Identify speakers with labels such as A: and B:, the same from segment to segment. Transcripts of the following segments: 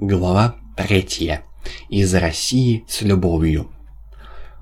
A: Глава третья. Из России с любовью.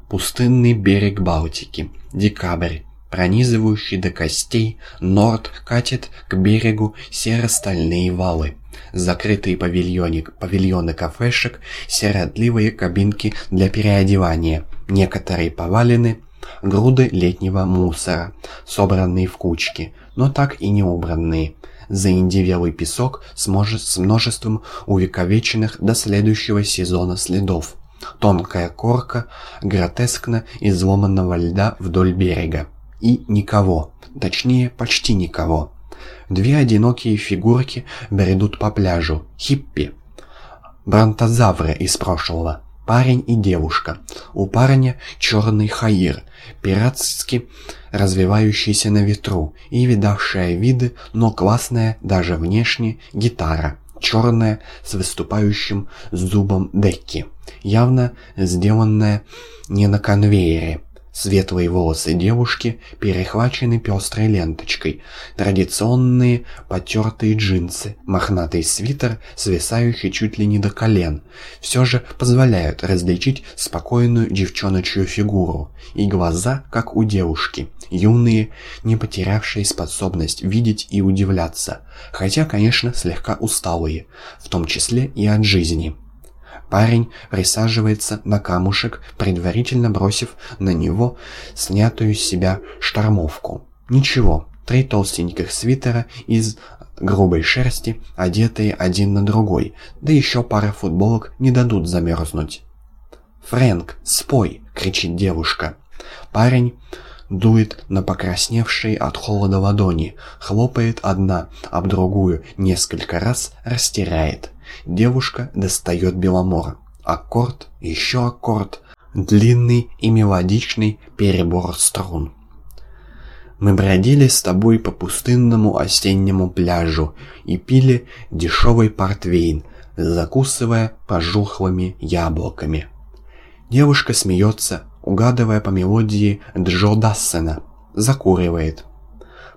A: Пустынный берег Балтики. Декабрь. Пронизывающий до костей, Норд катит к берегу серо-стальные валы. Закрытые павильоны, павильоны кафешек, серотливые кабинки для переодевания. Некоторые повалены, груды летнего мусора, собранные в кучки, но так и не убранные заиндевелый песок с, множеством увековеченных до следующего сезона следов. Тонкая корка гротескно изломанного льда вдоль берега. И никого, точнее, почти никого. Две одинокие фигурки бредут по пляжу. Хиппи. Бронтозавры из прошлого. Парень и девушка. У парня черный хаир, пиратски развивающийся на ветру и видавшая виды, но классная даже внешне гитара. Черная с выступающим зубом декки. Явно сделанная не на конвейере. Светлые волосы девушки перехвачены пестрой ленточкой, традиционные потертые джинсы, мохнатый свитер, свисающий чуть ли не до колен, все же позволяют различить спокойную девчоночью фигуру. И глаза, как у девушки, юные, не потерявшие способность видеть и удивляться, хотя, конечно, слегка усталые, в том числе и от жизни. Парень присаживается на камушек, предварительно бросив на него снятую с себя штормовку. Ничего, три толстеньких свитера из грубой шерсти, одетые один на другой, да еще пара футболок не дадут замерзнуть. «Фрэнк, спой!» — кричит девушка. Парень дует на покрасневшие от холода ладони, хлопает одна об другую несколько раз, растирает. Девушка достает беломор. Аккорд, еще аккорд, длинный и мелодичный перебор струн. Мы бродили с тобой по пустынному осеннему пляжу и пили дешевый портвейн, закусывая пожухлыми яблоками. Девушка смеется, угадывая по мелодии Джо Дассена, закуривает.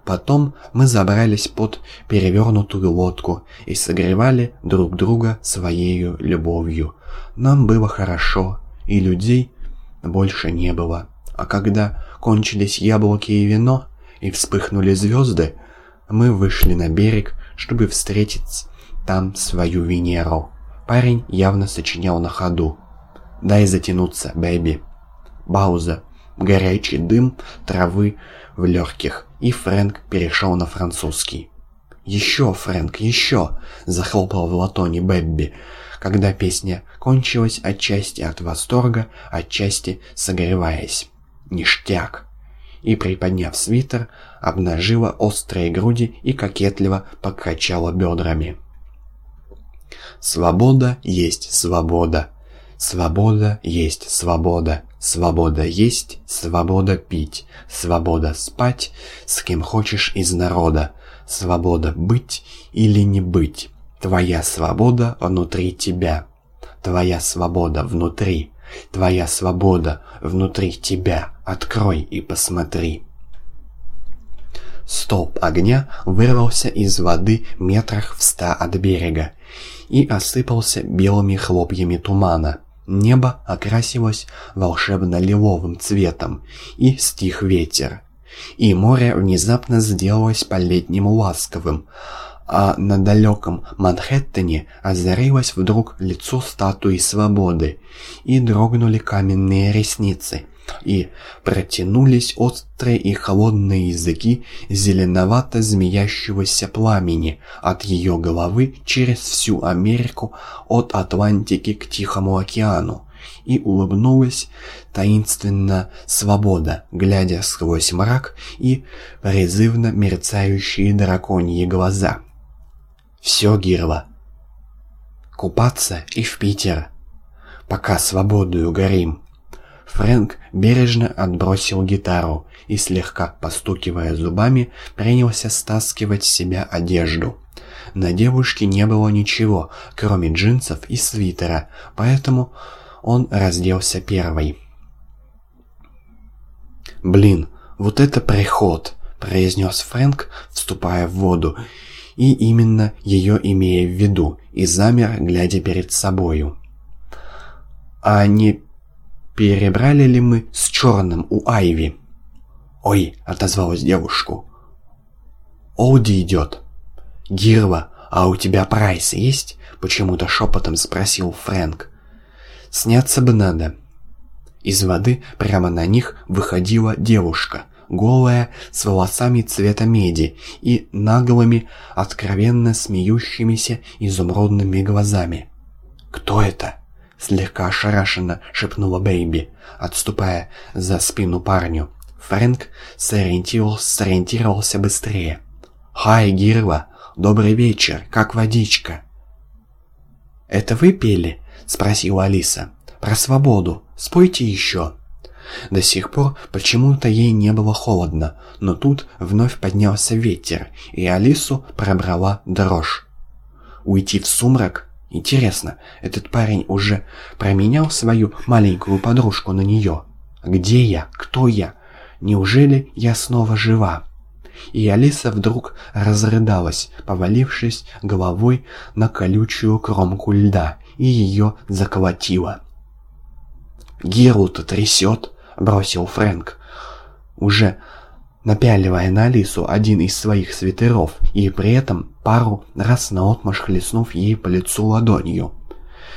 A: Потом мы забрались под перевернутую лодку и согревали друг друга своей любовью. Нам было хорошо, и людей больше не было. А когда кончились яблоки и вино, и вспыхнули звезды, мы вышли на берег, чтобы встретить там свою Венеру. Парень явно сочинял на ходу. «Дай затянуться, бэби». Бауза. Горячий дым травы в легких и Фрэнк перешел на французский. «Еще, Фрэнк, еще!» – захлопал в латоне Бэбби, когда песня кончилась отчасти от восторга, отчасти согреваясь. «Ништяк!» И, приподняв свитер, обнажила острые груди и кокетливо покачала бедрами. «Свобода есть свобода!» Свобода есть свобода, свобода есть, свобода пить, свобода спать, с кем хочешь из народа, свобода быть или не быть. Твоя свобода внутри тебя, твоя свобода внутри, твоя свобода внутри тебя. Открой и посмотри. Столб огня вырвался из воды метрах в ста от берега и осыпался белыми хлопьями тумана. Небо окрасилось волшебно-лиловым цветом, и стих ветер. И море внезапно сделалось по-летнему ласковым, а на далеком Манхэттене озарилось вдруг лицо статуи свободы, и дрогнули каменные ресницы, и протянулись острые и холодные языки зеленовато змеящегося пламени от ее головы через всю Америку от Атлантики к Тихому океану. И улыбнулась таинственно свобода, глядя сквозь мрак и призывно мерцающие драконьи глаза. «Все, Гирла. Купаться и в Питер. Пока свободою горим». Фрэнк бережно отбросил гитару и, слегка постукивая зубами, принялся стаскивать с себя одежду. На девушке не было ничего, кроме джинсов и свитера, поэтому он разделся первый. «Блин, вот это приход!» – произнес Фрэнк, вступая в воду, и именно ее имея в виду, и замер, глядя перед собою. «А не перебрали ли мы с черным у Айви?» «Ой!» — отозвалась девушку. «Олди идет!» «Гирва, а у тебя прайс есть?» — почему-то шепотом спросил Фрэнк. «Сняться бы надо». Из воды прямо на них выходила девушка, голая, с волосами цвета меди и наглыми, откровенно смеющимися изумрудными глазами. «Кто это?» — слегка ошарашенно шепнула Бэйби, отступая за спину парню. Фрэнк сориентировался, сориентировался быстрее. «Хай, Гирва! Добрый вечер! Как водичка?» «Это вы пели?» — спросила Алиса. «Про свободу. Спойте еще». До сих пор почему-то ей не было холодно, но тут вновь поднялся ветер, и Алису пробрала дрожь. Уйти в сумрак? Интересно, этот парень уже променял свою маленькую подружку на нее? Где я? Кто я? Неужели я снова жива? И Алиса вдруг разрыдалась, повалившись головой на колючую кромку льда, и ее заколотило. «Геру-то трясет!» — бросил Фрэнк, уже напяливая на Алису один из своих свитеров и при этом пару раз наотмашь хлестнув ей по лицу ладонью.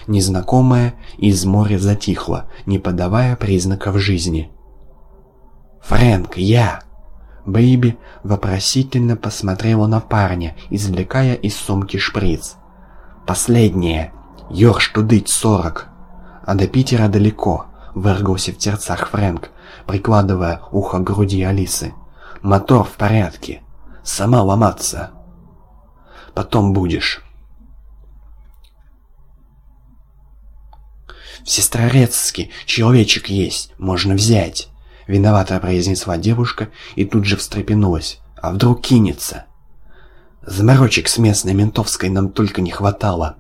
A: Незнакомая из моря затихла, не подавая признаков жизни. «Фрэнк, я!» Бэйби вопросительно посмотрела на парня, извлекая из сумки шприц. «Последнее. Ёрш тудыть сорок. А до Питера далеко», — выргался в терцах Фрэнк, прикладывая ухо к груди Алисы. «Мотор в порядке. Сама ломаться. Потом будешь». В Сестрорецке человечек есть, можно взять. Виновато произнесла девушка и тут же встрепенулась. А вдруг кинется? Заморочек с местной ментовской нам только не хватало.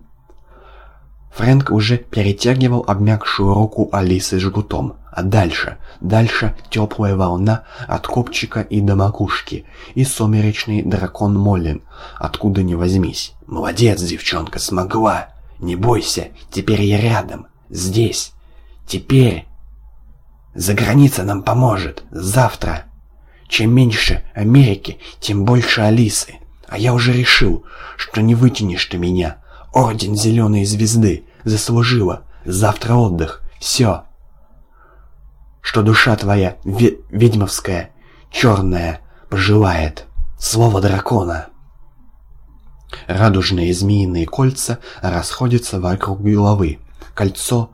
A: Фрэнк уже перетягивал обмякшую руку Алисы жгутом. А дальше, дальше теплая волна от копчика и до макушки, и сумеречный дракон Моллин, откуда ни возьмись. Молодец, девчонка, смогла. Не бойся, теперь я рядом, здесь. Теперь... За граница нам поможет. Завтра. Чем меньше Америки, тем больше Алисы. А я уже решил, что не вытянешь ты меня. Орден Зеленой Звезды. Заслужила. Завтра отдых. Все. Что душа твоя, ведьмовская, черная, пожелает. Слово дракона. Радужные змеиные кольца расходятся вокруг головы. Кольцо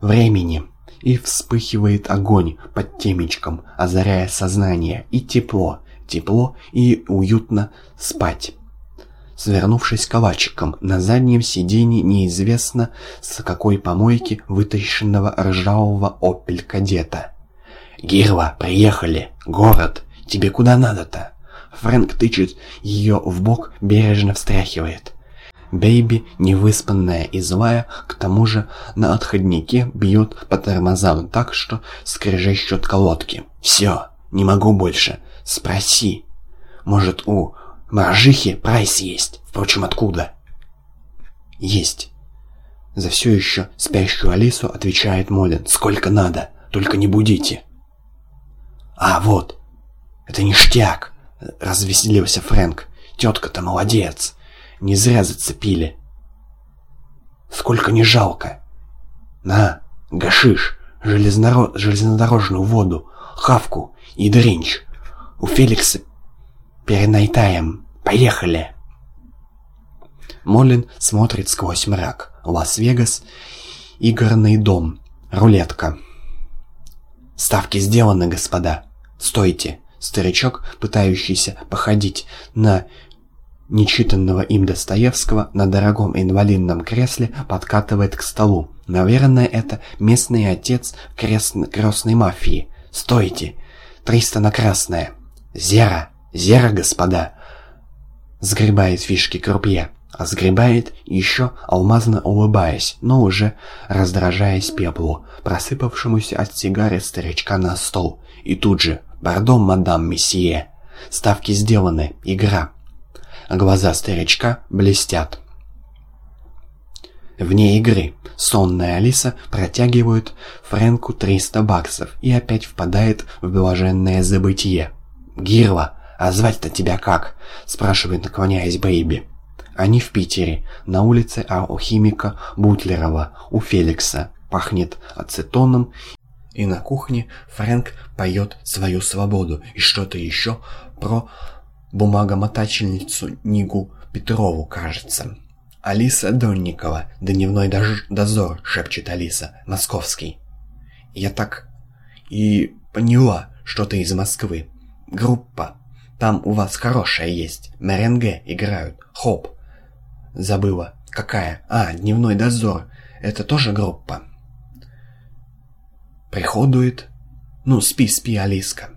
A: времени и вспыхивает огонь под темечком, озаряя сознание, и тепло, тепло и уютно спать. Свернувшись калачиком, на заднем сиденье неизвестно с какой помойки вытащенного ржавого опель-кадета. «Гирва, приехали! Город! Тебе куда надо-то?» Фрэнк тычет ее в бок, бережно встряхивает. Бэйби, невыспанная и злая, к тому же на отходнике бьет по тормозам так, что скрежещут колодки. «Все, не могу больше. Спроси. Может, у Моржихи прайс есть? Впрочем, откуда?» «Есть». За все еще спящую Алису отвечает Молин. «Сколько надо, только не будите». «А, вот. Это ништяк», — развеселился Фрэнк. «Тетка-то молодец». Не зря зацепили. Сколько не жалко. На, гашиш, железнодорожную воду, хавку и дринч. У Феликса перенайтаем. Поехали. Молин смотрит сквозь мрак. Лас-Вегас, игорный дом, рулетка. Ставки сделаны, господа. Стойте. Старичок, пытающийся походить на нечитанного им Достоевского на дорогом инвалидном кресле подкатывает к столу. Наверное, это местный отец крест... крестной мафии. «Стойте! Триста на красное!» «Зера! Зера, господа!» Сгребает фишки крупье. А сгребает еще алмазно улыбаясь, но уже раздражаясь пеплу, просыпавшемуся от сигары старичка на стол. И тут же «Пардон, мадам месье! Ставки сделаны, игра!» Глаза старичка блестят. Вне игры сонная Алиса протягивает Фрэнку 300 баксов и опять впадает в блаженное забытие. «Гирла, а звать-то тебя как?» – спрашивает, наклоняясь Бэйби. Они в Питере, на улице алхимика Бутлерова, у Феликса. Пахнет ацетоном, и на кухне Фрэнк поет свою свободу и что-то еще про бумагомотательницу Нигу Петрову, кажется. «Алиса Донникова, дневной дозор», — шепчет Алиса, московский. «Я так и поняла, что ты из Москвы. Группа. Там у вас хорошая есть. Меренге играют. Хоп. Забыла. Какая? А, дневной дозор. Это тоже группа?» Приходует. «Ну, спи, спи, Алиска».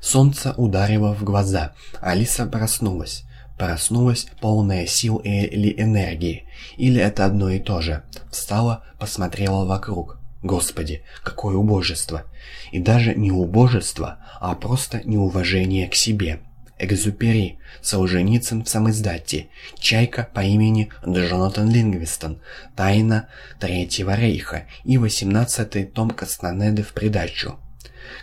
A: Солнце ударило в глаза. Алиса проснулась. Проснулась полная сил или энергии. Или это одно и то же. Встала, посмотрела вокруг. Господи, какое убожество. И даже не убожество, а просто неуважение к себе. Экзупери, Солженицын в самиздате, Чайка по имени Джонатан Лингвистон, Тайна Третьего Рейха и восемнадцатый том Кастанеды в придачу.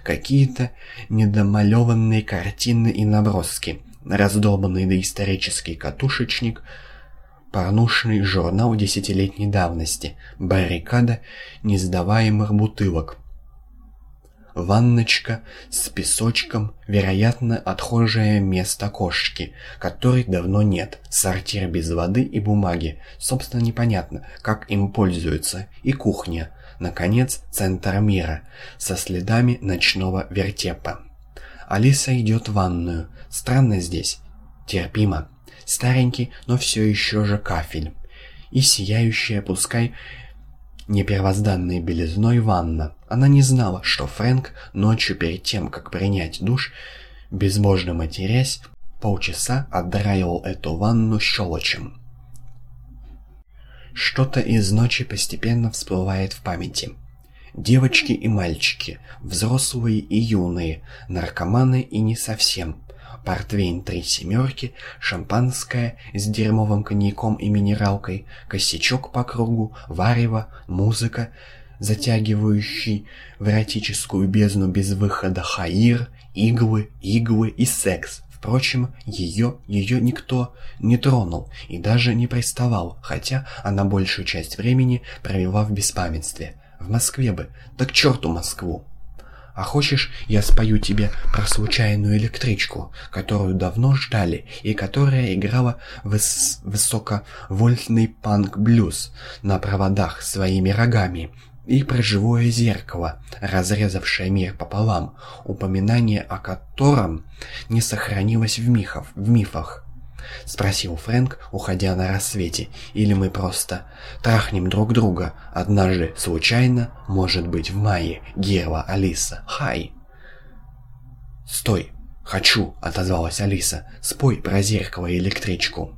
A: Какие-то недомалеванные картины и наброски – раздолбанный доисторический катушечник, порнушный журнал десятилетней давности, баррикада несдаваемых бутылок, ванночка с песочком, вероятно, отхожее место кошки, которой давно нет, сортир без воды и бумаги, собственно, непонятно, как им пользуются, и кухня, наконец, центр мира, со следами ночного вертепа. Алиса идет в ванную. Странно здесь. Терпимо. Старенький, но все еще же кафель. И сияющая, пускай не первозданной белизной ванна. Она не знала, что Фрэнк ночью перед тем, как принять душ, безбожно матерясь, полчаса отдраивал эту ванну щелочем. Что-то из ночи постепенно всплывает в памяти. Девочки и мальчики, взрослые и юные, наркоманы и не совсем. Портвейн три семерки, шампанское с дерьмовым коньяком и минералкой, косячок по кругу, варево, музыка, затягивающий в эротическую бездну без выхода хаир, иглы, иглы и секс. Впрочем, ее, ее никто не тронул и даже не приставал, хотя она большую часть времени провела в беспамятстве. В Москве бы. Да к черту Москву. А хочешь, я спою тебе про случайную электричку, которую давно ждали и которая играла выс высоковольтный панк-блюз на проводах своими рогами, и про живое зеркало, разрезавшее мир пополам, упоминание о котором не сохранилось в, мифах, в мифах. — спросил Фрэнк, уходя на рассвете. «Или мы просто трахнем друг друга однажды случайно, может быть, в мае, Герла, Алиса, хай!» «Стой! Хочу!» — отозвалась Алиса. «Спой про зеркало и электричку!»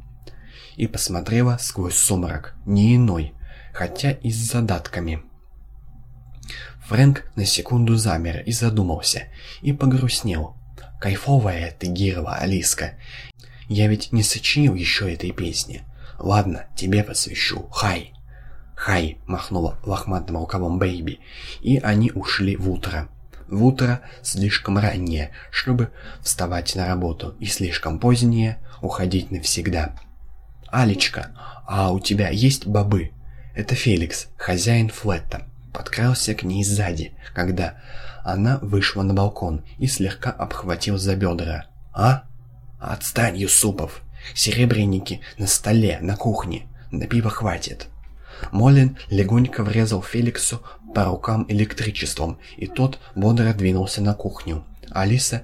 A: И посмотрела сквозь сумрак, не иной, хотя и с задатками. Фрэнк на секунду замер и задумался, и погрустнел. «Кайфовая ты, Гирова, Алиска. Я ведь не сочинил еще этой песни. Ладно, тебе посвящу. Хай. Хай, махнула лохматым рукавом Бэйби, и они ушли в утро. В утро слишком раннее, чтобы вставать на работу, и слишком позднее уходить навсегда. «Алечка, а у тебя есть бобы?» Это Феликс, хозяин флетта. Подкрался к ней сзади, когда она вышла на балкон и слегка обхватил за бедра. «А?» «Отстань, Юсупов! Серебряники на столе, на кухне. На пиво хватит!» Молин легонько врезал Феликсу по рукам электричеством, и тот бодро двинулся на кухню. Алиса...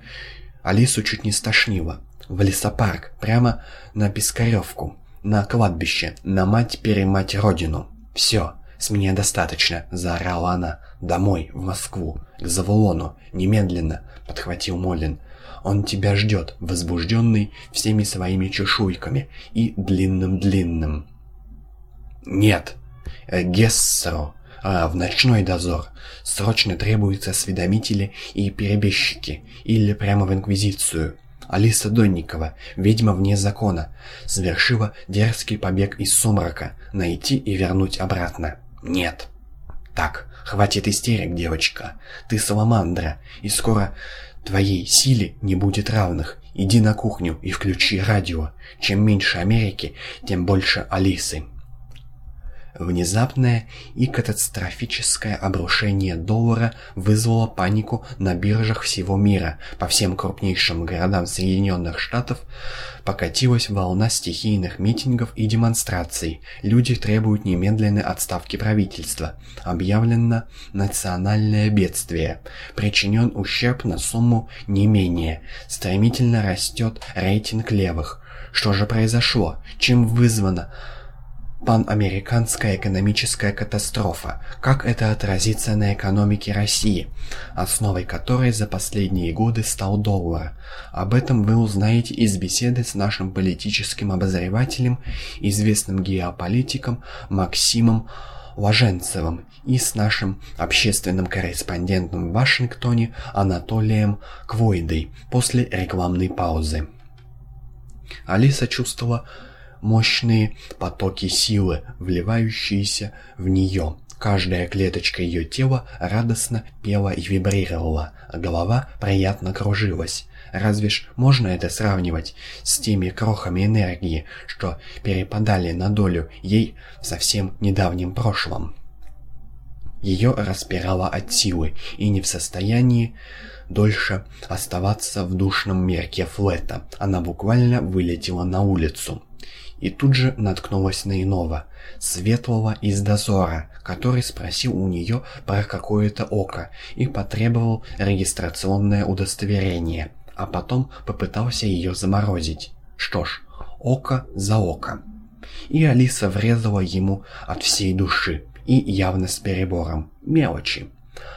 A: Алису чуть не стошнило. В лесопарк, прямо на Пискаревку, на кладбище, на мать-перемать родину. «Все, с меня достаточно!» — заорала она. «Домой, в Москву, к Завулону, немедленно!» — подхватил Молин. Он тебя ждет, возбужденный всеми своими чешуйками и длинным-длинным. Нет, э, Гессеро, а, в ночной дозор. Срочно требуются осведомители и перебежчики, или прямо в Инквизицию. Алиса Донникова, ведьма вне закона, совершила дерзкий побег из сумрака, найти и вернуть обратно. Нет. Так, хватит истерик, девочка. Ты саламандра, и скоро твоей силе не будет равных. Иди на кухню и включи радио. Чем меньше Америки, тем больше Алисы. Внезапное и катастрофическое обрушение доллара вызвало панику на биржах всего мира. По всем крупнейшим городам Соединенных Штатов покатилась волна стихийных митингов и демонстраций. Люди требуют немедленной отставки правительства. Объявлено национальное бедствие. Причинен ущерб на сумму не менее. Стремительно растет рейтинг левых. Что же произошло? Чем вызвано? Панамериканская экономическая катастрофа, как это отразится на экономике России, основой которой за последние годы стал доллар. Об этом вы узнаете из беседы с нашим политическим обозревателем, известным геополитиком Максимом Ложенцевым и с нашим общественным корреспондентом в Вашингтоне Анатолием Квойдой после рекламной паузы. Алиса чувствовала мощные потоки силы, вливающиеся в нее. Каждая клеточка ее тела радостно пела и вибрировала, а голова приятно кружилась. Разве ж можно это сравнивать с теми крохами энергии, что перепадали на долю ей в совсем недавнем прошлом? Ее распирало от силы, и не в состоянии дольше оставаться в душном мерке флета. Она буквально вылетела на улицу и тут же наткнулась на иного, светлого из дозора, который спросил у нее про какое-то око и потребовал регистрационное удостоверение, а потом попытался ее заморозить. Что ж, око за око. И Алиса врезала ему от всей души, и явно с перебором. Мелочи.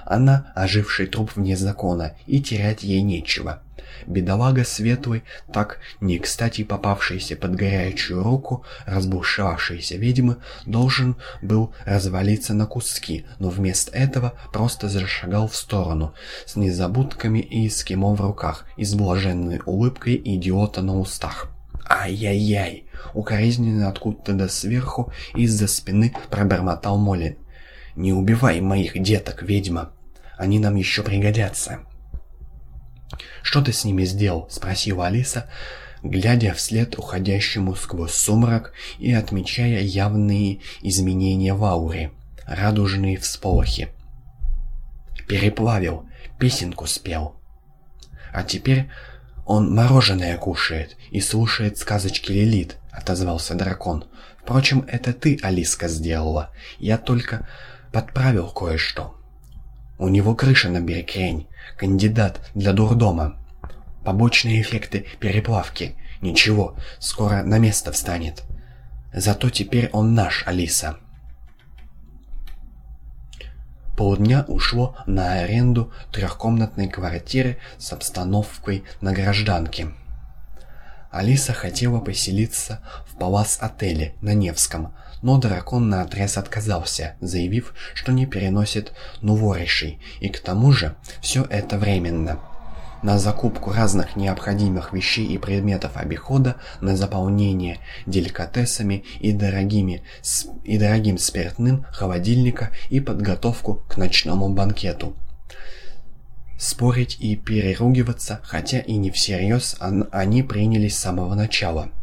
A: Она оживший труп вне закона, и терять ей нечего. Бедолага Светлый, так не кстати попавшийся под горячую руку разбушевавшейся ведьмы, должен был развалиться на куски, но вместо этого просто зашагал в сторону, с незабудками и эскимо в руках и с блаженной улыбкой идиота на устах. «Ай-яй-яй!» Укоризненно откуда-то до сверху из-за спины пробормотал Молин. «Не убивай моих деток, ведьма! Они нам еще пригодятся!» «Что ты с ними сделал?» — спросила Алиса, глядя вслед уходящему сквозь сумрак и отмечая явные изменения в ауре, радужные всполохи. «Переплавил, песенку спел. А теперь он мороженое кушает и слушает сказочки Лилит», — отозвался дракон. «Впрочем, это ты, Алиска, сделала. Я только подправил кое-что». У него крыша на Беркрень, кандидат для дурдома. Побочные эффекты переплавки. Ничего, скоро на место встанет. Зато теперь он наш, Алиса. Полдня ушло на аренду трехкомнатной квартиры с обстановкой на гражданке. Алиса хотела поселиться в палас-отеле на Невском, но дракон наотрез отказался, заявив, что не переносит нуворишей, и к тому же все это временно. На закупку разных необходимых вещей и предметов обихода, на заполнение деликатесами и, дорогими, и дорогим спиртным холодильника и подготовку к ночному банкету. Спорить и переругиваться, хотя и не всерьез, они принялись с самого начала –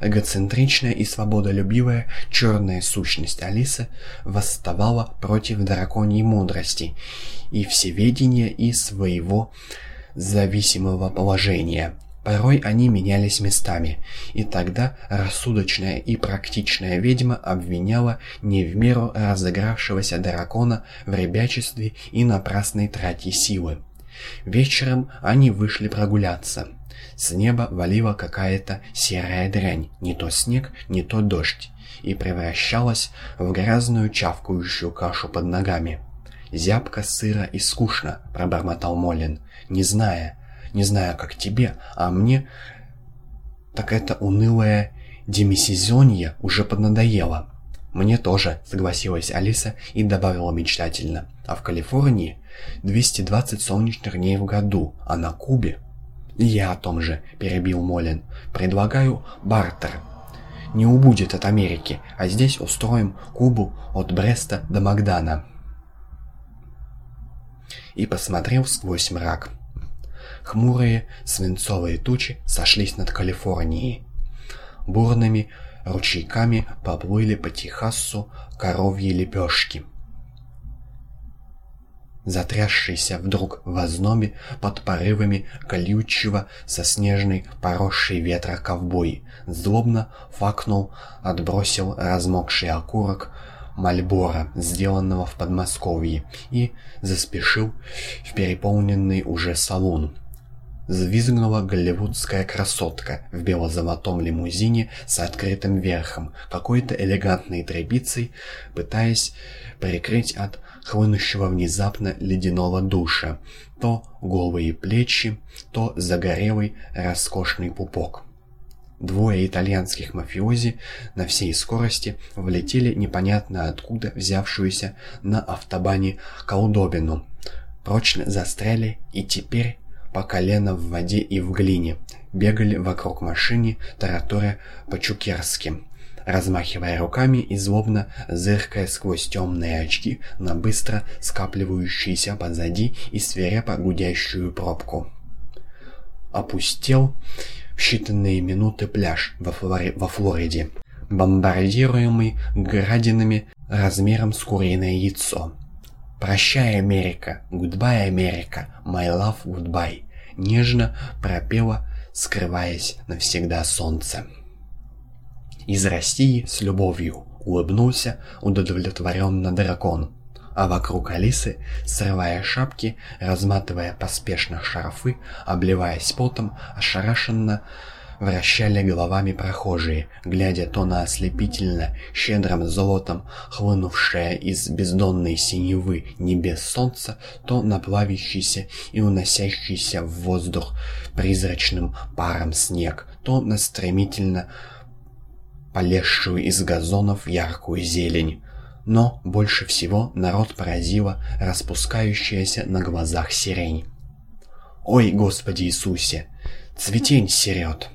A: эгоцентричная и свободолюбивая черная сущность Алисы восставала против драконьей мудрости и всеведения и своего зависимого положения. Порой они менялись местами, и тогда рассудочная и практичная ведьма обвиняла не в меру разыгравшегося дракона в ребячестве и напрасной трате силы. Вечером они вышли прогуляться. С неба валила какая-то серая дрянь, не то снег, не то дождь, и превращалась в грязную чавкающую кашу под ногами. «Зябко, сыро и скучно», — пробормотал Молин, не зная, не зная, как тебе, а мне... Так это унылое демисезонье уже поднадоело. «Мне тоже», — согласилась Алиса и добавила мечтательно. «А в Калифорнии 220 солнечных дней в году, а на Кубе «Я о том же», — перебил Молин. «Предлагаю бартер. Не убудет от Америки, а здесь устроим Кубу от Бреста до Магдана». И посмотрел сквозь мрак. Хмурые свинцовые тучи сошлись над Калифорнией. Бурными ручейками поплыли по Техасу коровьи лепешки затрясшийся вдруг в ознобе под порывами колючего со снежной поросшей ветра ковбой, злобно факнул, отбросил размокший окурок Мальбора, сделанного в Подмосковье, и заспешил в переполненный уже салон. Взвизгнула голливудская красотка в бело-золотом лимузине с открытым верхом, какой-то элегантной тряпицей, пытаясь прикрыть от хлынущего внезапно ледяного душа, то голые плечи, то загорелый роскошный пупок. Двое итальянских мафиози на всей скорости влетели непонятно откуда взявшуюся на автобане колдобину, прочно застряли и теперь по колено в воде и в глине, бегали вокруг машины, тараторя по-чукерски, размахивая руками и злобно зыркая сквозь темные очки на быстро скапливающиеся позади и свирепо гудящую пробку. Опустел в считанные минуты пляж во, Флори... во Флориде, бомбардируемый градинами размером с куриное яйцо. «Прощай, Америка! Goodbye, America! My love, goodbye!» Нежно пропела, скрываясь навсегда солнце. Из России с любовью улыбнулся удовлетворенно дракон. А вокруг Алисы, срывая шапки, разматывая поспешно шарфы, обливаясь потом, ошарашенно вращали головами прохожие, глядя то на ослепительно щедрым золотом хлынувшее из бездонной синевы небес солнца, то на плавящийся и уносящийся в воздух призрачным паром снег, то на стремительно полезшую из газонов яркую зелень. Но больше всего народ поразила распускающаяся на глазах сирень. «Ой, Господи Иисусе! Цветень серет!»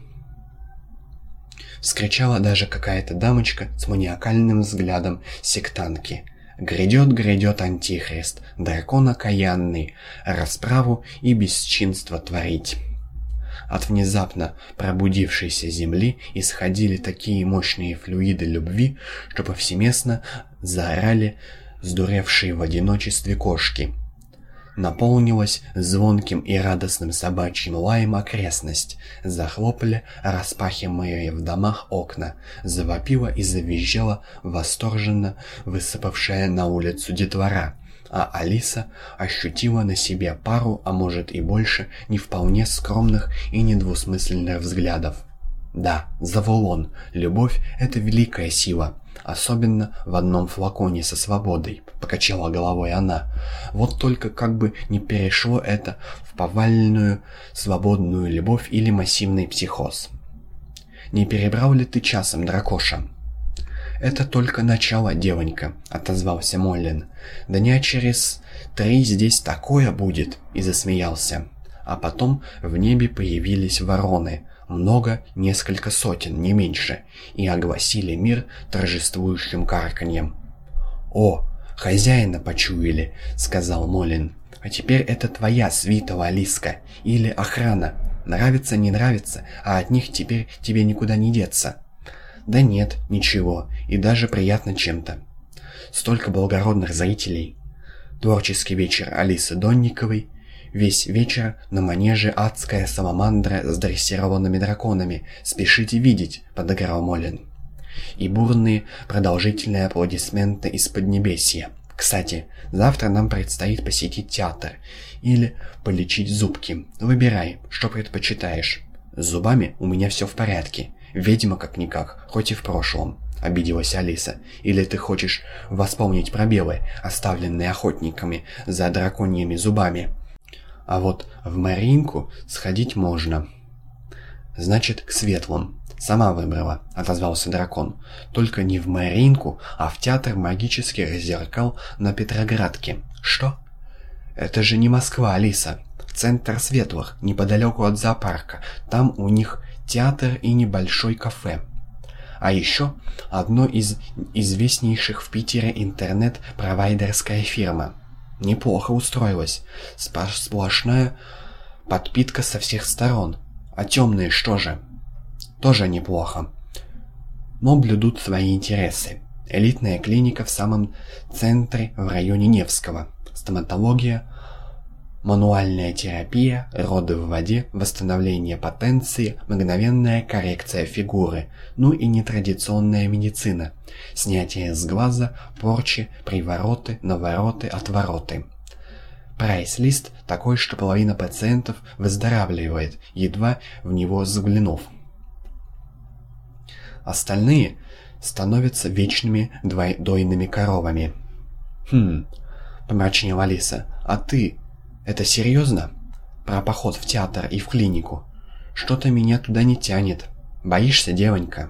A: Вскричала даже какая-то дамочка с маниакальным взглядом сектантки. «Грядет, грядет Антихрист, дракон окаянный, расправу и бесчинство творить». От внезапно пробудившейся земли исходили такие мощные флюиды любви, что повсеместно заорали сдуревшие в одиночестве кошки. Наполнилась звонким и радостным собачьим лаем окрестность, захлопали распахиваемые в домах окна, завопила и завизжала восторженно высыпавшая на улицу детвора, а Алиса ощутила на себе пару, а может и больше, не вполне скромных и недвусмысленных взглядов. Да, Завулон, любовь — это великая сила, особенно в одном флаконе со свободой, покачала головой она. Вот только как бы не перешло это в повальную свободную любовь или массивный психоз. Не перебрал ли ты часом, дракоша? «Это только начало, девонька», — отозвался Моллин. «Дня через три здесь такое будет», — и засмеялся. А потом в небе появились вороны, много, несколько сотен, не меньше, и огласили мир торжествующим карканьем. «О, хозяина почуяли», — сказал Молин. «А теперь это твоя свита, Алиска, или охрана. Нравится, не нравится, а от них теперь тебе никуда не деться». Да нет, ничего, и даже приятно чем-то. Столько благородных зрителей. Творческий вечер Алисы Донниковой, весь вечер на манеже адская саламандра с дрессированными драконами. Спешите видеть, подыграл Молин. И бурные продолжительные аплодисменты из Поднебесья. Кстати, завтра нам предстоит посетить театр или полечить зубки. Выбирай, что предпочитаешь. С зубами у меня все в порядке. Ведьма как-никак, хоть и в прошлом. Обиделась Алиса. Или ты хочешь восполнить пробелы, оставленные охотниками за драконьими зубами? А вот в Маринку сходить можно. Значит, к светлым. Сама выбрала, отозвался дракон. Только не в Маринку, а в театр магических зеркал на Петроградке. Что? Это же не Москва, Алиса. центр светлых, неподалеку от зоопарка. Там у них театр и небольшой кафе. А еще одно из известнейших в Питере интернет-провайдерская фирма. Неплохо устроилась. Сплошная подпитка со всех сторон. А темные что же? Тоже неплохо. Но блюдут свои интересы. Элитная клиника в самом центре в районе Невского. Стоматология, мануальная терапия, роды в воде, восстановление потенции, мгновенная коррекция фигуры, ну и нетрадиционная медицина, снятие с глаза, порчи, привороты, навороты, отвороты. Прайс-лист такой, что половина пациентов выздоравливает, едва в него заглянув. Остальные становятся вечными дойными коровами. «Хм», — помрачнела Алиса, — «а ты «Это серьезно?» «Про поход в театр и в клинику. Что-то меня туда не тянет. Боишься, девонька?»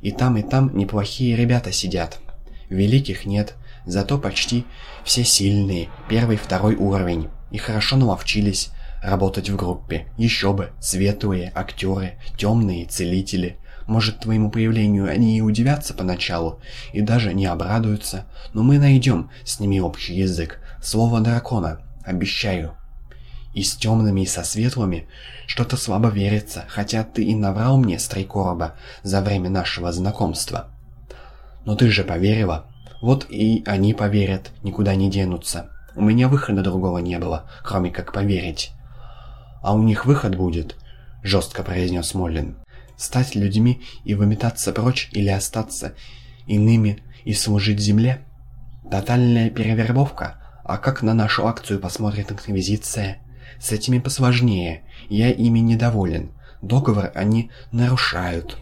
A: «И там, и там неплохие ребята сидят. Великих нет, зато почти все сильные, первый, второй уровень. И хорошо наловчились работать в группе. Еще бы, светлые, актеры, темные, целители. Может, твоему появлению они и удивятся поначалу, и даже не обрадуются, но мы найдем с ними общий язык. Слово дракона. Обещаю. И с темными, и со светлыми что-то слабо верится, хотя ты и наврал мне с три короба за время нашего знакомства. Но ты же поверила. Вот и они поверят, никуда не денутся. У меня выхода другого не было, кроме как поверить. А у них выход будет, жестко произнес Моллин. Стать людьми и выметаться прочь или остаться иными и служить земле? Тотальная перевербовка? А как на нашу акцию посмотрит Инквизиция? С этими посложнее. Я ими недоволен. Договор они нарушают.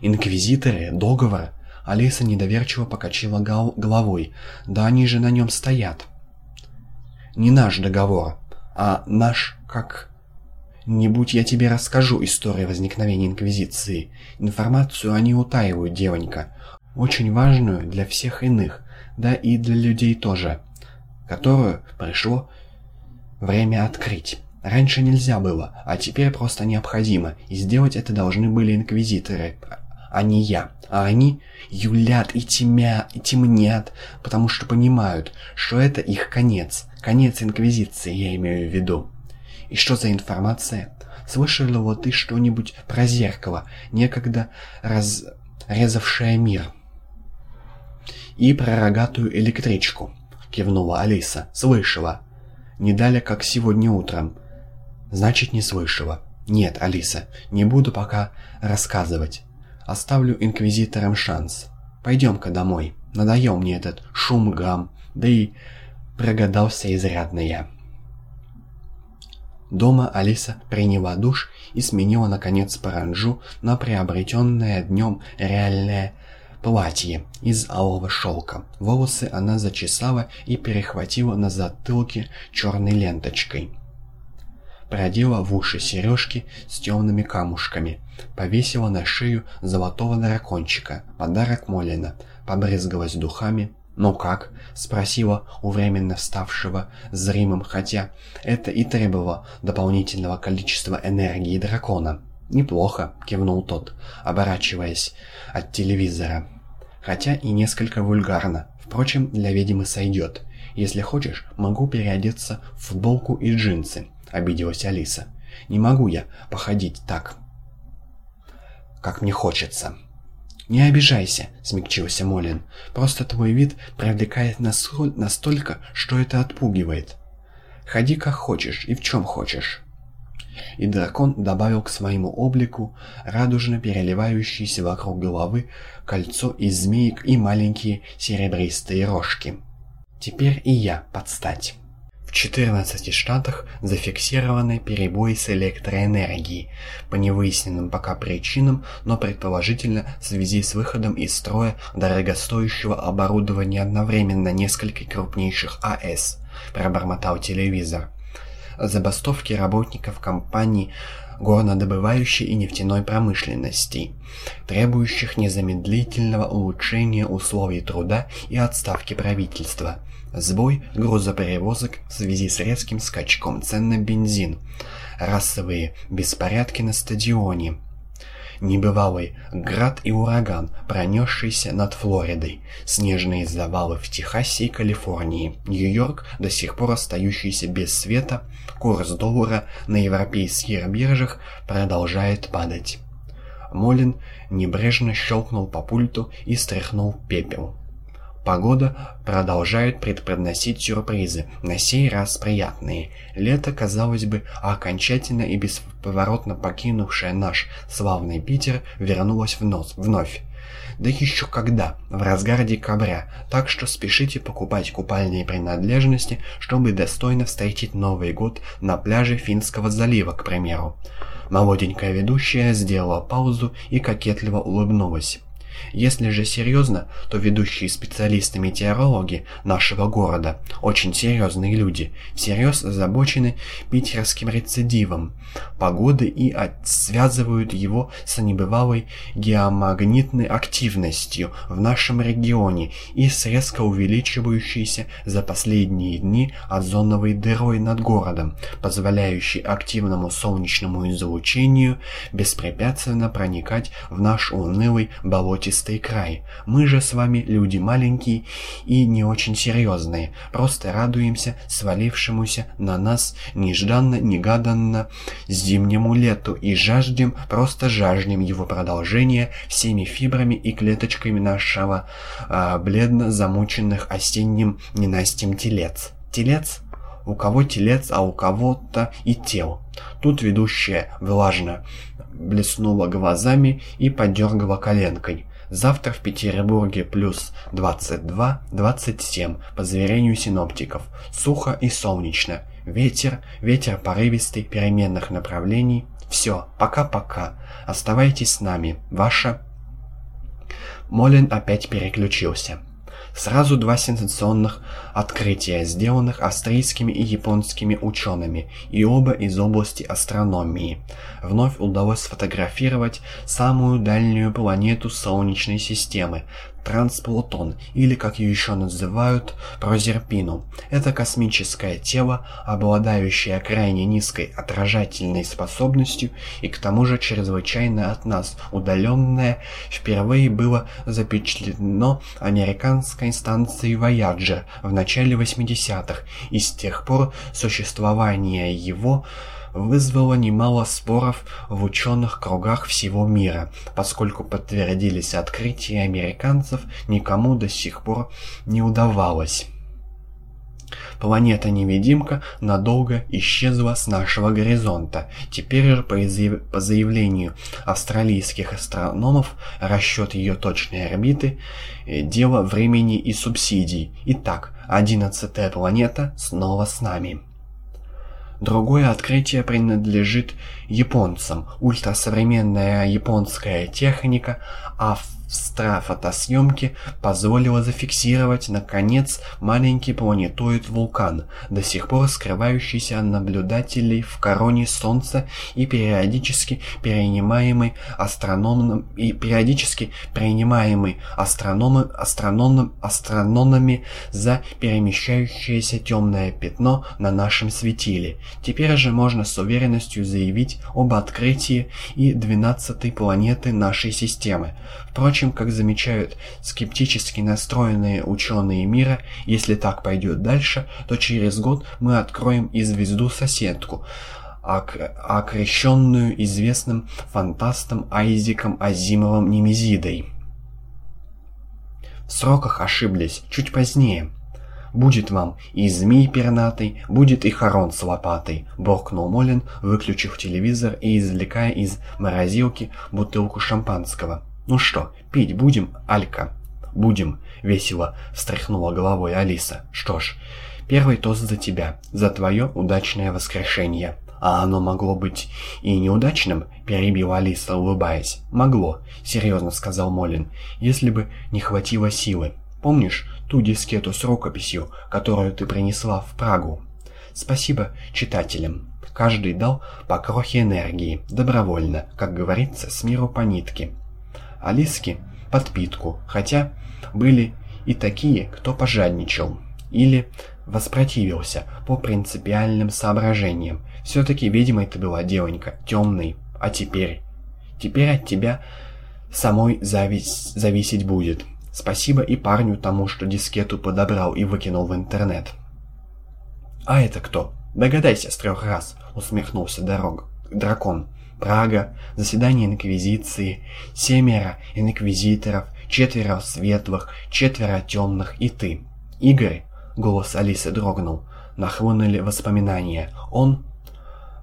A: Инквизиторы? Договор? Алиса недоверчиво покачала головой. Да они же на нем стоят. Не наш договор, а наш как... Не будь я тебе расскажу историю возникновения Инквизиции. Информацию они утаивают, девонька. Очень важную для всех иных, да и для людей тоже которую пришло время открыть. Раньше нельзя было, а теперь просто необходимо, и сделать это должны были инквизиторы, а не я. А они юлят и темя, и темнят, потому что понимают, что это их конец. Конец инквизиции, я имею в виду. И что за информация? Слышала вот ты что-нибудь про зеркало, некогда разрезавшее мир? И про рогатую электричку? Кивнула Алиса. «Слышала». «Не дали, как сегодня утром». «Значит, не слышала». «Нет, Алиса, не буду пока рассказывать. Оставлю инквизиторам шанс. Пойдем-ка домой. Надоел мне этот шум, гам, да и прогадался изрядно я». Дома Алиса приняла душ и сменила, наконец, паранджу на приобретенное днем реальное платье из алого шелка. Волосы она зачесала и перехватила на затылке черной ленточкой. Продела в уши сережки с темными камушками. Повесила на шею золотого дракончика, подарок Молина. Побрызгалась духами. «Ну как?» — спросила у временно вставшего зримым, хотя это и требовало дополнительного количества энергии дракона. «Неплохо», — кивнул тот, оборачиваясь от телевизора хотя и несколько вульгарно. Впрочем, для ведьмы сойдет. Если хочешь, могу переодеться в футболку и джинсы», — обиделась Алиса. «Не могу я походить так, как мне хочется». «Не обижайся», — смягчился Молин. «Просто твой вид привлекает настолько, что это отпугивает. Ходи как хочешь и в чем хочешь». И дракон добавил к своему облику радужно переливающиеся вокруг головы кольцо из змеек и маленькие серебристые рожки. Теперь и я подстать. В 14 штатах зафиксированы перебои с электроэнергией по невыясненным пока причинам, но предположительно в связи с выходом из строя дорогостоящего оборудования одновременно нескольких крупнейших АЭС, пробормотал телевизор. Забастовки работников компаний горнодобывающей и нефтяной промышленности, требующих незамедлительного улучшения условий труда и отставки правительства, сбой грузоперевозок в связи с резким скачком цен на бензин, расовые беспорядки на стадионе, небывалый град и ураган, пронесшийся над Флоридой, снежные завалы в Техасе и Калифорнии, Нью-Йорк, до сих пор остающийся без света, курс доллара на европейских биржах продолжает падать. Молин небрежно щелкнул по пульту и стряхнул пепел. Погода продолжает преподносить сюрпризы, на сей раз приятные. Лето, казалось бы, окончательно и бесповоротно покинувшее наш славный Питер, вернулось вновь. вновь. Да еще когда, в разгар декабря, так что спешите покупать купальные принадлежности, чтобы достойно встретить Новый год на пляже Финского залива, к примеру. Молоденькая ведущая сделала паузу и кокетливо улыбнулась. Если же серьезно, то ведущие специалисты-метеорологи нашего города, очень серьезные люди, всерьез озабочены питерским рецидивом погоды и связывают его с небывалой геомагнитной активностью в нашем регионе и с резко увеличивающейся за последние дни озоновой дырой над городом, позволяющей активному солнечному излучению беспрепятственно проникать в наш унылый болотистый болотистый край. Мы же с вами люди маленькие и не очень серьезные, просто радуемся свалившемуся на нас нежданно-негаданно зимнему лету и жаждем, просто жаждем его продолжения всеми фибрами и клеточками нашего а, бледно замученных осенним ненастьем телец. Телец? У кого телец, а у кого-то и тел. Тут ведущая влажно блеснула глазами и подергала коленкой. Завтра в Петербурге плюс 22-27 по заверению синоптиков. Сухо и солнечно. Ветер, ветер порывистый, переменных направлений. Все, пока-пока. Оставайтесь с нами. Ваша... Молин опять переключился. Сразу два сенсационных открытия, сделанных австрийскими и японскими учеными, и оба из области астрономии. Вновь удалось сфотографировать самую дальнюю планету Солнечной системы, Трансплутон, или, как ее еще называют, Прозерпину. Это космическое тело, обладающее крайне низкой отражательной способностью и к тому же чрезвычайно от нас удаленное, впервые было запечатлено американской станцией Voyager в начале 80-х, и с тех пор существование его – вызвало немало споров в ученых кругах всего мира, поскольку подтвердились открытия американцев никому до сих пор не удавалось. Планета-невидимка надолго исчезла с нашего горизонта. Теперь же по, заявлению австралийских астрономов расчет ее точной орбиты э, – дело времени и субсидий. Итак, одиннадцатая планета снова с нами. Другое открытие принадлежит японцам. Ультрасовременная японская техника, а Астрофотосъемки позволила зафиксировать, наконец, маленький планетоид-вулкан, до сих пор скрывающийся от наблюдателей в короне Солнца и периодически перенимаемый астрономом и периодически принимаемый астрономы, астрономом, астрономами за перемещающееся темное пятно на нашем светиле. Теперь же можно с уверенностью заявить об открытии и 12-й планеты нашей системы. Впрочем, как замечают скептически настроенные ученые мира, если так пойдет дальше, то через год мы откроем и звезду-соседку, окрещенную известным фантастом Айзеком Азимовым Немезидой. В сроках ошиблись, чуть позднее. «Будет вам и змей пернатый, будет и хорон с лопатой», — буркнул Молин, выключив телевизор и извлекая из морозилки бутылку шампанского. «Ну что, пить будем, Алька?» «Будем», — весело встряхнула головой Алиса. «Что ж, первый тост за тебя, за твое удачное воскрешение». «А оно могло быть и неудачным?» — перебила Алиса, улыбаясь. «Могло», — серьезно сказал Молин, — «если бы не хватило силы. Помнишь ту дискету с рукописью, которую ты принесла в Прагу?» Спасибо читателям. Каждый дал по крохе энергии, добровольно, как говорится, с миру по нитке. Алиски подпитку, хотя были и такие, кто пожадничал или воспротивился по принципиальным соображениям. Все-таки ведьмой ты была, девонька, темной. А теперь? Теперь от тебя самой завис... зависеть будет. Спасибо и парню тому, что дискету подобрал и выкинул в интернет. «А это кто? Догадайся с трех раз», — усмехнулся дорог... дракон. «Прага, заседание Инквизиции, семеро инквизиторов, четверо светлых, четверо темных и ты. Игорь, голос Алисы дрогнул, нахлынули воспоминания. Он...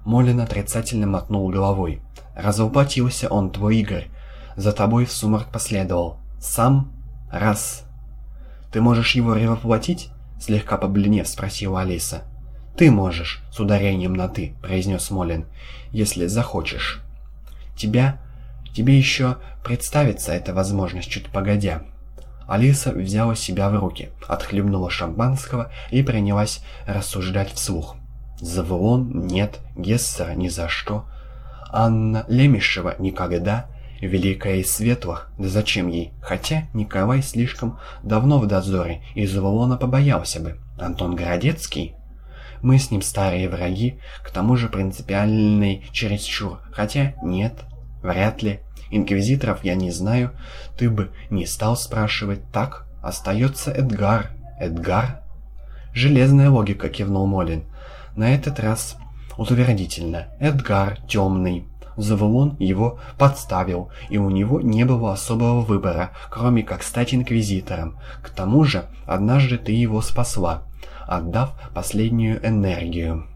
A: Молин отрицательно мотнул головой. Развоплотился он, твой Игорь. За тобой в сумрак последовал. Сам? Раз. Ты можешь его ревоплотить? Слегка побледнев спросила Алиса. «Ты можешь», — с ударением на «ты», — произнес Молин, — «если захочешь». «Тебя Тебе еще представится эта возможность чуть погодя». Алиса взяла себя в руки, отхлебнула шампанского и принялась рассуждать вслух. Завулон нет, Гессера ни за что. Анна Лемешева никогда. Великая из светлых, да зачем ей? Хотя Николай слишком давно в дозоре, и Завулона побоялся бы. Антон Городецкий? Мы с ним старые враги, к тому же принципиальный чересчур. Хотя нет, Вряд ли. Инквизиторов я не знаю. Ты бы не стал спрашивать. Так, остается Эдгар. Эдгар? Железная логика, кивнул Молин. На этот раз утвердительно. Эдгар темный. Завулон его подставил, и у него не было особого выбора, кроме как стать инквизитором. К тому же, однажды ты его спасла, отдав последнюю энергию.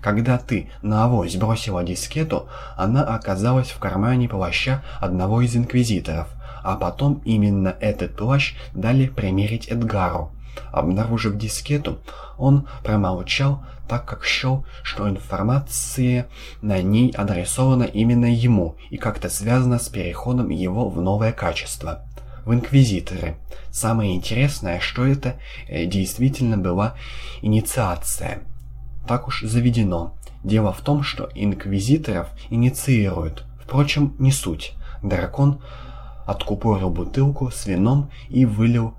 A: Когда ты на авось бросила дискету, она оказалась в кармане плаща одного из инквизиторов, а потом именно этот плащ дали примерить Эдгару. Обнаружив дискету, он промолчал, так как счел, что информация на ней адресована именно ему и как-то связана с переходом его в новое качество в инквизиторы. Самое интересное, что это э, действительно была инициация. Так уж заведено. Дело в том, что инквизиторов инициируют. Впрочем, не суть. Дракон откупорил бутылку с вином и вылил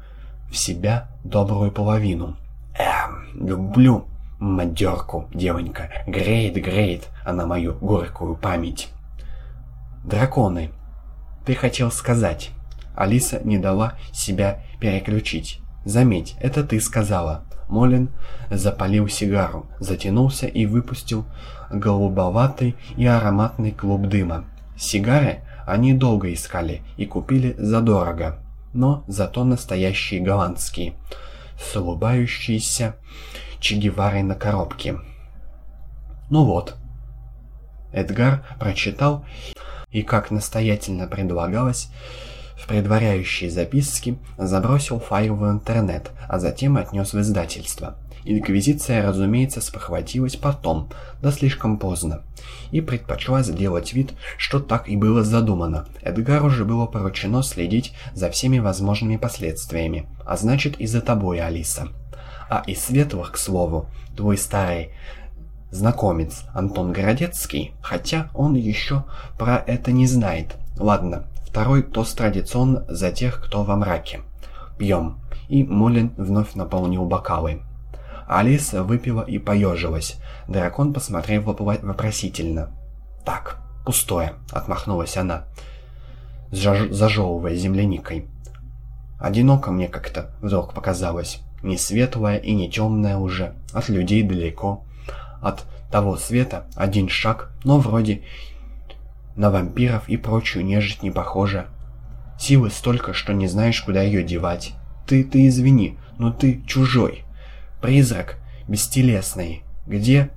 A: в себя добрую половину. Эм, люблю мадерку, девонька. Греет, греет она мою горькую память. Драконы. Ты хотел сказать. Алиса не дала себя переключить. Заметь, это ты сказала. Молин запалил сигару, затянулся и выпустил голубоватый и ароматный клуб дыма. Сигары они долго искали и купили задорого, но зато настоящие голландские, с улыбающейся Че на коробке. Ну вот. Эдгар прочитал и, как настоятельно предлагалось, в предваряющие записки забросил файл в интернет, а затем отнес в издательство. Инквизиция, разумеется, спохватилась потом, да слишком поздно, и предпочла сделать вид, что так и было задумано. Эдгару же было поручено следить за всеми возможными последствиями, а значит и за тобой, Алиса. А из светлых, к слову, твой старый знакомец Антон Городецкий, хотя он еще про это не знает. Ладно, Второй тост традиционно за тех, кто во мраке. Пьем. И Мулин вновь наполнил бокалы. Алиса выпила и поежилась. Дракон посмотрел вопросительно. «Так, пустое», — отмахнулась она, зажевывая земляникой. «Одиноко мне как-то вдруг показалось. Не светлое и не темное уже. От людей далеко. От того света один шаг, но вроде на вампиров и прочую нежить не похожа. Силы столько, что не знаешь, куда ее девать. Ты, ты извини, но ты чужой. Призрак бестелесный. Где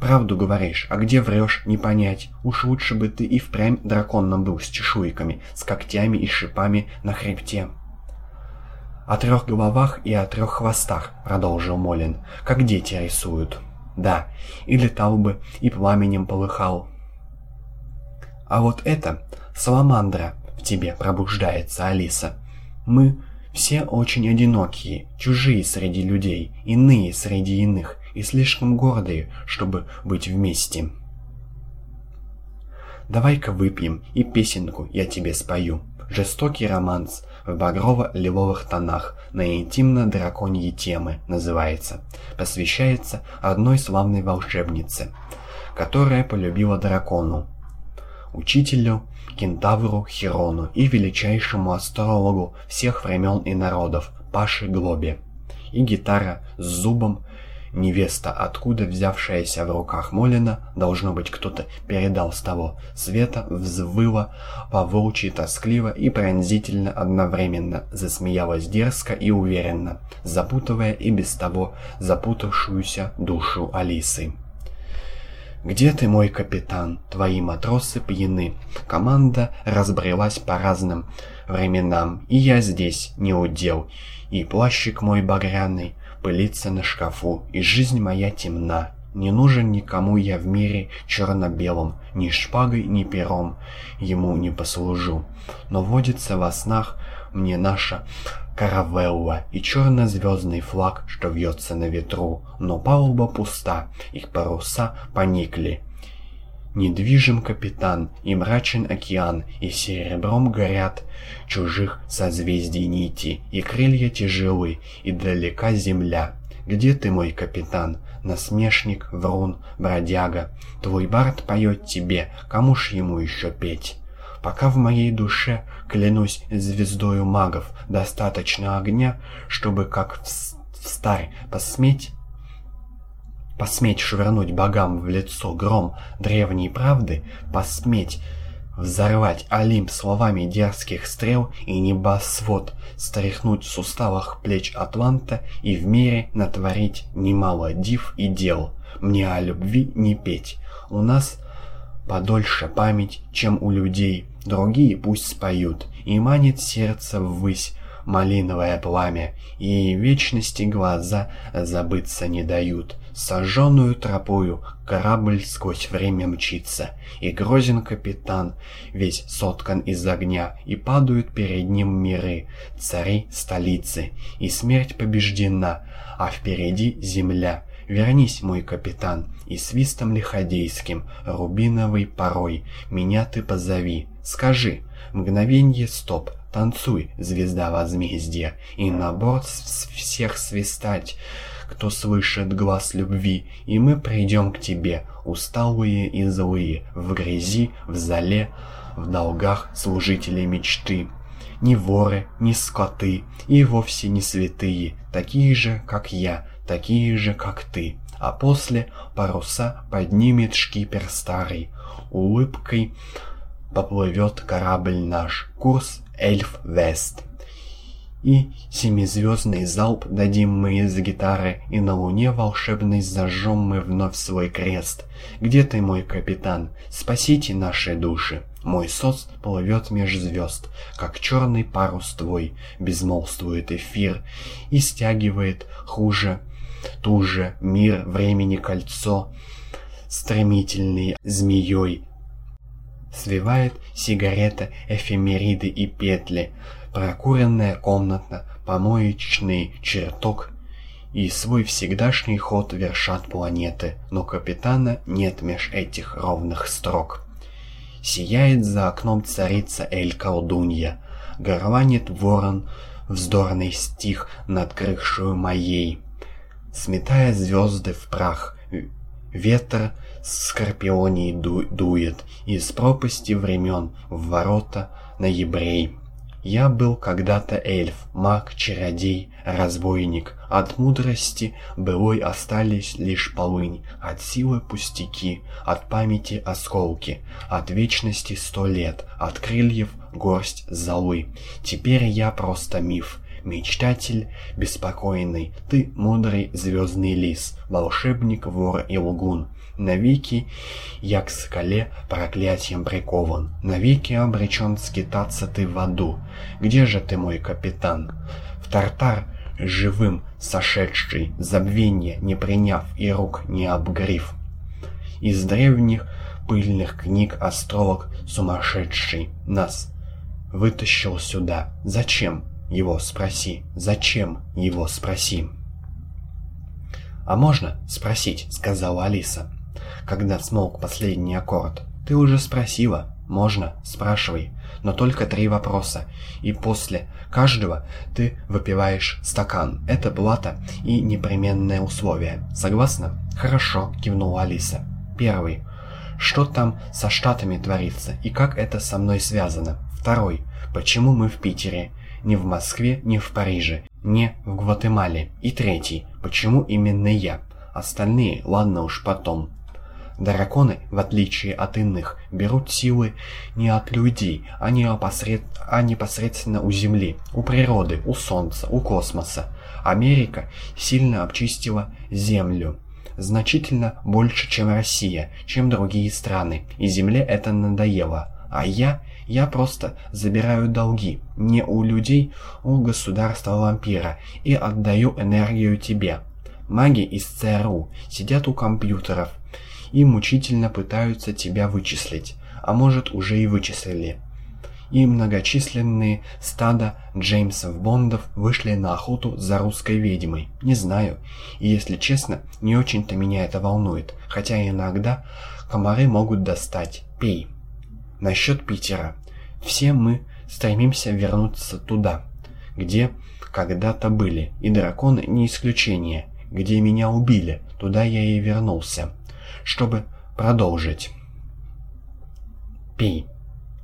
A: правду говоришь, а где врешь, не понять. Уж лучше бы ты и впрямь драконом был с чешуйками, с когтями и шипами на хребте. «О трех головах и о трех хвостах», — продолжил Молин, — «как дети рисуют». «Да, и летал бы, и пламенем полыхал, а вот это саламандра в тебе пробуждается, Алиса. Мы все очень одинокие, чужие среди людей, иные среди иных, и слишком гордые, чтобы быть вместе. Давай-ка выпьем, и песенку я тебе спою. Жестокий романс в багрово-лиловых тонах на интимно-драконьи темы называется. Посвящается одной славной волшебнице, которая полюбила дракону, учителю, кентавру Хирону и величайшему астрологу всех времен и народов, Паше Глобе. И гитара с зубом Невеста, откуда взявшаяся в руках Молина, должно быть, кто-то передал с того света, взвыла по волчьи тоскливо и пронзительно одновременно, засмеялась дерзко и уверенно, запутывая и без того запутавшуюся душу Алисы. «Где ты, мой капитан? Твои матросы пьяны. Команда разбрелась по разным временам, и я здесь не удел. И плащик мой багряный пылится на шкафу, и жизнь моя темна. Не нужен никому я в мире черно-белом, ни шпагой, ни пером ему не послужу. Но водится во снах мне наша каравелла и черно-звездный флаг, что вьется на ветру, но палуба пуста, их паруса поникли. Недвижим капитан, и мрачен океан, и серебром горят чужих созвездий нити, и крылья тяжелы, и далека земля. Где ты, мой капитан? Насмешник, врун, бродяга. Твой бард поет тебе, кому ж ему еще петь? Пока в моей душе, клянусь звездою магов, достаточно огня, чтобы как в, в старь посметь посметь швырнуть богам в лицо гром древней правды, посметь взорвать Олимп словами дерзких стрел и небосвод, стряхнуть в суставах плеч Атланта и в мире натворить немало див и дел. Мне о любви не петь. У нас подольше память, чем у людей. Другие пусть споют, и манит сердце ввысь малиновое пламя, и вечности глаза забыться не дают. Сожженную тропою корабль сквозь время мчится, и грозен капитан, весь соткан из огня, и падают перед ним миры, цари столицы, и смерть побеждена, а впереди земля. Вернись, мой капитан, и свистом лиходейским, рубиновой порой, меня ты позови. Скажи, мгновенье стоп, танцуй, звезда возмездия, и на борт всех свистать, кто слышит глаз любви, и мы придем к тебе, усталые и злые, в грязи, в зале, в долгах служители мечты. Ни воры, ни скоты, и вовсе не святые, такие же, как я, такие же, как ты. А после паруса поднимет шкипер старый, улыбкой поплывет корабль наш, курс Эльф-Вест и семизвездный залп дадим мы из гитары, и на луне волшебной зажжем мы вновь свой крест. Где ты, мой капитан? Спасите наши души. Мой соц плывет меж звезд, как черный парус твой, безмолвствует эфир и стягивает хуже, туже мир, времени кольцо, стремительный змеей, свивает сигарета, эфемериды и петли, прокуренная комната, помоечный чертог и свой всегдашний ход вершат планеты, но капитана нет меж этих ровных строк. Сияет за окном царица Эль-Колдунья, горланит ворон, вздорный стих над крышою моей, сметая звезды в прах, ветер скорпионий ду дует из пропасти времен в ворота ноябрей. Я был когда-то эльф, маг, чародей, разбойник. От мудрости былой остались лишь полынь, от силы пустяки, от памяти осколки, от вечности сто лет, от крыльев горсть золы. Теперь я просто миф, мечтатель беспокойный, ты мудрый звездный лис, волшебник, вор и лгун. Навеки я к скале проклятием прикован, навеки обречен скитаться ты в аду. Где же ты, мой капитан? В тартар живым сошедший, забвенье не приняв и рук не обгрив. Из древних пыльных книг астролог сумасшедший нас вытащил сюда. Зачем? Его спроси. Зачем? Его спроси. «А можно спросить?» — сказала Алиса, когда смолк последний аккорд. «Ты уже спросила. Можно, спрашивай, но только три вопроса, и после каждого ты выпиваешь стакан. Это плата и непременное условие. Согласна?» «Хорошо», — кивнула Алиса. «Первый. Что там со Штатами творится и как это со мной связано?» «Второй. Почему мы в Питере? Не в Москве, не в Париже, не в Гватемале. И третий. Почему именно я? Остальные, ладно уж потом. Драконы, в отличие от иных, берут силы не от людей, а, не опосред... а непосредственно у Земли, у природы, у Солнца, у космоса. Америка сильно обчистила Землю. Значительно больше, чем Россия, чем другие страны, и Земле это надоело. А я, я просто забираю долги, не у людей, у государства-вампира, и отдаю энергию тебе. Маги из ЦРУ сидят у компьютеров и мучительно пытаются тебя вычислить, а может уже и вычислили. И многочисленные стада Джеймсов Бондов вышли на охоту за русской ведьмой. Не знаю, и если честно, не очень-то меня это волнует, хотя иногда комары могут достать. Пей. Насчет Питера. Все мы стремимся вернуться туда, где когда-то были, и драконы не исключение. Где меня убили, туда я и вернулся, чтобы продолжить. Пей.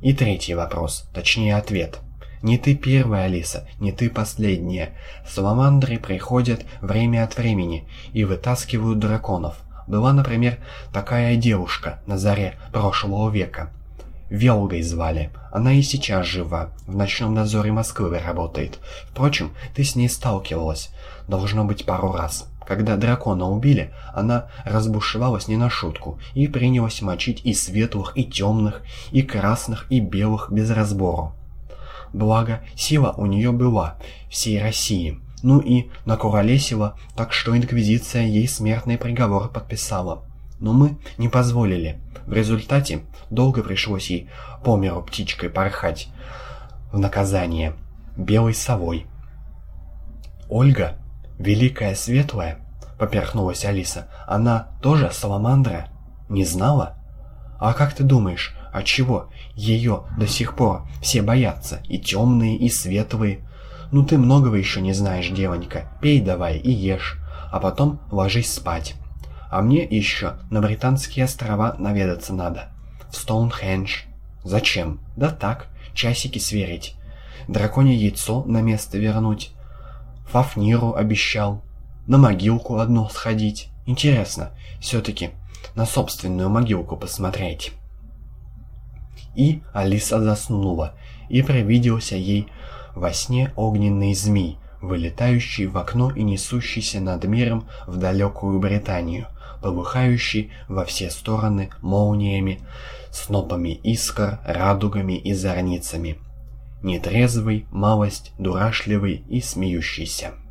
A: И третий вопрос, точнее ответ. Не ты первая, Алиса, не ты последняя. Саламандры приходят время от времени и вытаскивают драконов. Была, например, такая девушка на заре прошлого века. Велгой звали. Она и сейчас жива. В ночном дозоре Москвы работает. Впрочем, ты с ней сталкивалась. Должно быть пару раз. Когда дракона убили, она разбушевалась не на шутку и принялась мочить и светлых, и темных, и красных, и белых без разбору. Благо, сила у нее была, всей России. Ну и накуролесила, так что Инквизиция ей смертный приговор подписала. Но мы не позволили. В результате долго пришлось ей по миру птичкой порхать в наказание белой совой. «Ольга, великая светлая?» — поперхнулась Алиса. «Она тоже саламандра? Не знала? А как ты думаешь, отчего ее до сих пор все боятся, и темные, и светлые? Ну ты многого еще не знаешь, девонька. Пей давай и ешь, а потом ложись спать». А мне еще на Британские острова наведаться надо. В Стоунхендж. Зачем? Да так, часики сверить. Драконье яйцо на место вернуть. Фафниру обещал. На могилку одно сходить. Интересно, все-таки на собственную могилку посмотреть. И Алиса заснула, и привиделся ей во сне огненный змей, вылетающий в окно и несущийся над миром в далекую Британию полыхающий во все стороны молниями, снопами искр, радугами и зорницами. Нетрезвый, малость, дурашливый и смеющийся.